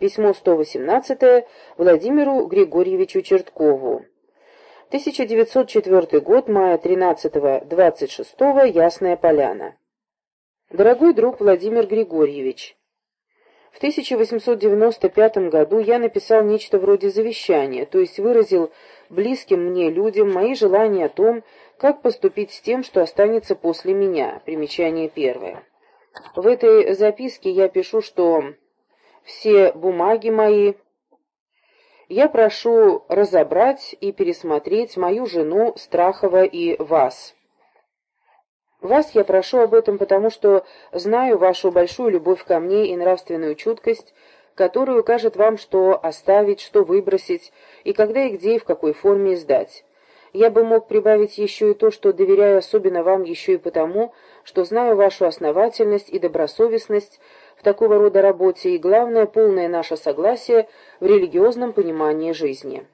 Письмо 118 Владимиру Григорьевичу Черткову. 1904 год, мая 13-26, Ясная Поляна. Дорогой друг Владимир Григорьевич, в 1895 году я написал нечто вроде завещания, то есть выразил близким мне людям мои желания о том, как поступить с тем, что останется после меня. Примечание первое. В этой записке я пишу, что все бумаги мои. Я прошу разобрать и пересмотреть мою жену Страхова и вас. Вас я прошу об этом, потому что знаю вашу большую любовь ко мне и нравственную чуткость, которая укажет вам, что оставить, что выбросить, и когда и где и в какой форме издать. Я бы мог прибавить еще и то, что доверяю особенно вам еще и потому, что знаю вашу основательность и добросовестность в такого рода работе и, главное, полное наше согласие в религиозном понимании жизни.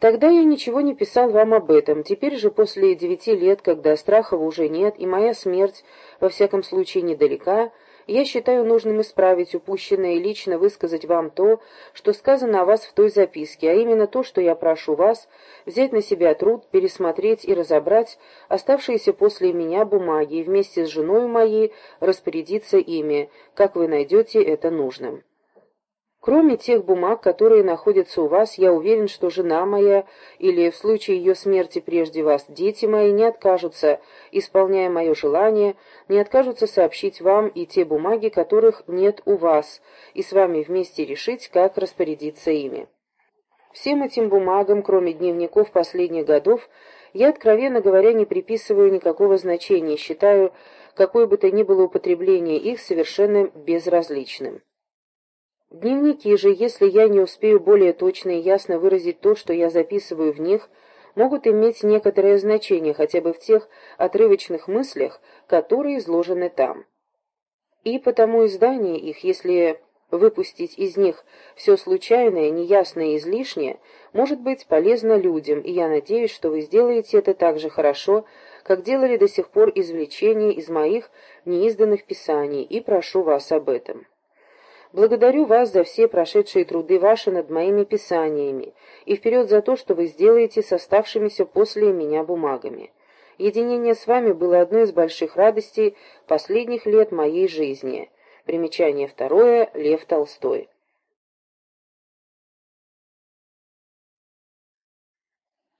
Тогда я ничего не писал вам об этом. Теперь же, после девяти лет, когда Страхова уже нет, и моя смерть, во всяком случае, недалека, я считаю нужным исправить упущенное и лично высказать вам то, что сказано о вас в той записке, а именно то, что я прошу вас взять на себя труд, пересмотреть и разобрать оставшиеся после меня бумаги и вместе с женой моей распорядиться ими, как вы найдете это нужным. Кроме тех бумаг, которые находятся у вас, я уверен, что жена моя или в случае ее смерти прежде вас дети мои не откажутся, исполняя мое желание, не откажутся сообщить вам и те бумаги, которых нет у вас, и с вами вместе решить, как распорядиться ими. Всем этим бумагам, кроме дневников последних годов, я, откровенно говоря, не приписываю никакого значения, считаю какое бы то ни было употребление их совершенно безразличным. Дневники же, если я не успею более точно и ясно выразить то, что я записываю в них, могут иметь некоторое значение хотя бы в тех отрывочных мыслях, которые изложены там. И потому издание их, если выпустить из них все случайное, неясное и излишнее, может быть полезно людям, и я надеюсь, что вы сделаете это так же хорошо, как делали до сих пор извлечения из моих неизданных писаний, и прошу вас об этом. Благодарю вас за все прошедшие труды ваши над моими писаниями и вперед за то, что вы сделаете с оставшимися после меня бумагами. Единение с вами было одной из больших радостей последних лет моей жизни. Примечание второе. Лев Толстой.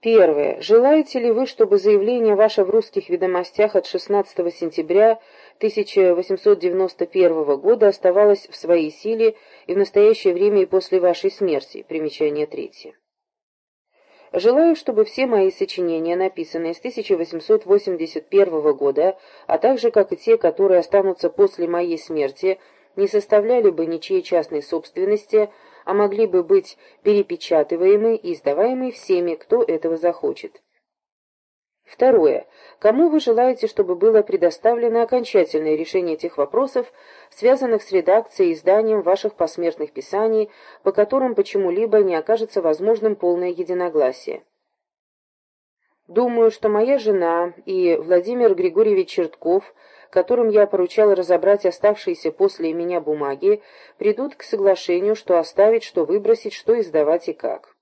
Первое. Желаете ли вы, чтобы заявление ваше в русских ведомостях от 16 сентября 1891 года оставалось в своей силе и в настоящее время и после вашей смерти? Примечание третье. Желаю, чтобы все мои сочинения, написанные с 1881 года, а также как и те, которые останутся после моей смерти, не составляли бы ничьей частной собственности, а могли бы быть перепечатываемы и издаваемы всеми, кто этого захочет. Второе. Кому вы желаете, чтобы было предоставлено окончательное решение тех вопросов, связанных с редакцией и изданием ваших посмертных писаний, по которым почему-либо не окажется возможным полное единогласие? Думаю, что моя жена и Владимир Григорьевич Чертков – которым я поручал разобрать оставшиеся после меня бумаги, придут к соглашению, что оставить, что выбросить, что издавать и как.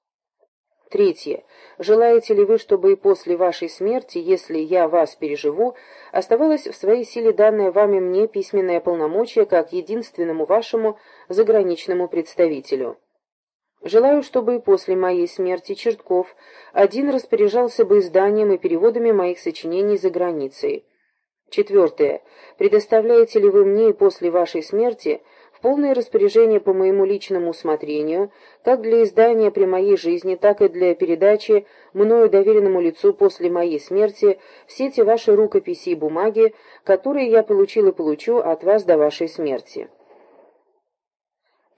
Третье. Желаете ли вы, чтобы и после вашей смерти, если я вас переживу, оставалось в своей силе данное вами мне письменное полномочие как единственному вашему заграничному представителю? Желаю, чтобы и после моей смерти Чертков один распоряжался бы изданием и переводами моих сочинений за границей. Четвертое. Предоставляете ли вы мне и после вашей смерти полное распоряжение по моему личному усмотрению, как для издания при моей жизни, так и для передачи мною доверенному лицу после моей смерти все эти ваши рукописи и бумаги, которые я получил и получу от вас до вашей смерти?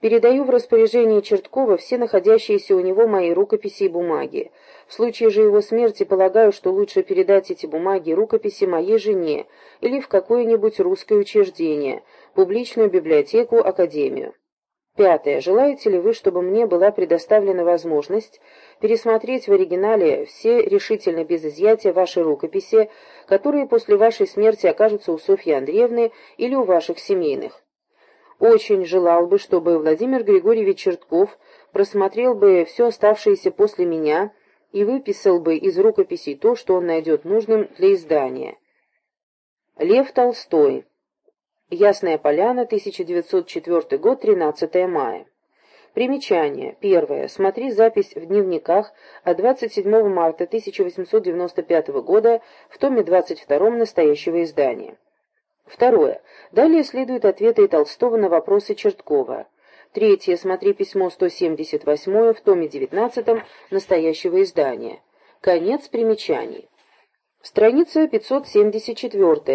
Передаю в распоряжение Черткова все находящиеся у него мои рукописи и бумаги. В случае же его смерти полагаю, что лучше передать эти бумаги и рукописи моей жене или в какое-нибудь русское учреждение, публичную библиотеку, академию. Пятое. Желаете ли вы, чтобы мне была предоставлена возможность пересмотреть в оригинале все решительно без изъятия ваши рукописи, которые после вашей смерти окажутся у Софьи Андреевны или у ваших семейных? Очень желал бы, чтобы Владимир Григорьевич Чертков просмотрел бы все оставшееся после меня и выписал бы из рукописей то, что он найдет нужным для издания. Лев Толстой. Ясная Поляна, 1904 год, 13 мая. Примечание. Первое. Смотри запись в дневниках от 27 марта 1895 года в томе 22 настоящего издания. Второе. Далее следуют ответы Толстого на вопросы Черткова. Третье. Смотри письмо 178 в томе 19 настоящего издания. Конец примечаний. Страница 574.